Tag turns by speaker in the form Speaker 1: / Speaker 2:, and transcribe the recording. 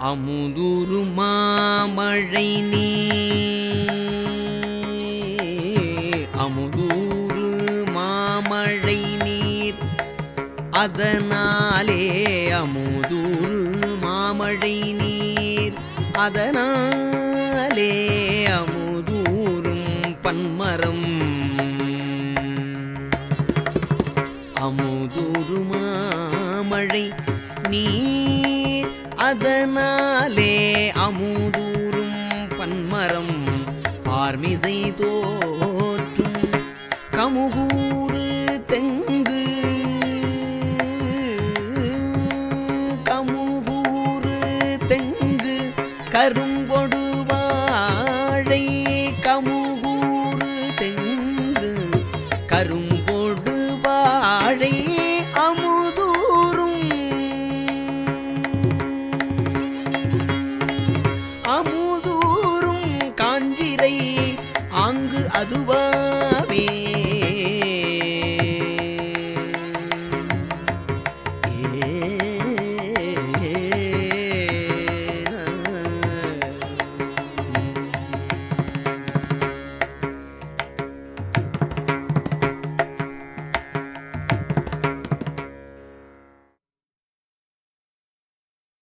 Speaker 1: அமுதூரு மாமழை நீ அமுதூரு மாமழை நீர். அதனாலே அமுதூரு மாமழை நீர். அதனாலே அமுதூரும் பன்மரம். அமுதூரு மாமழை நீர். அதனாலே அமுதூரும் பன்மரம் பார்மிசை தோற்றும் கமுகூறு தெங்கு. கமுகூறு தெங்கு கரும்பொடு வாழை. கமுகூறு தெங்கு கரும் அமுதூரும்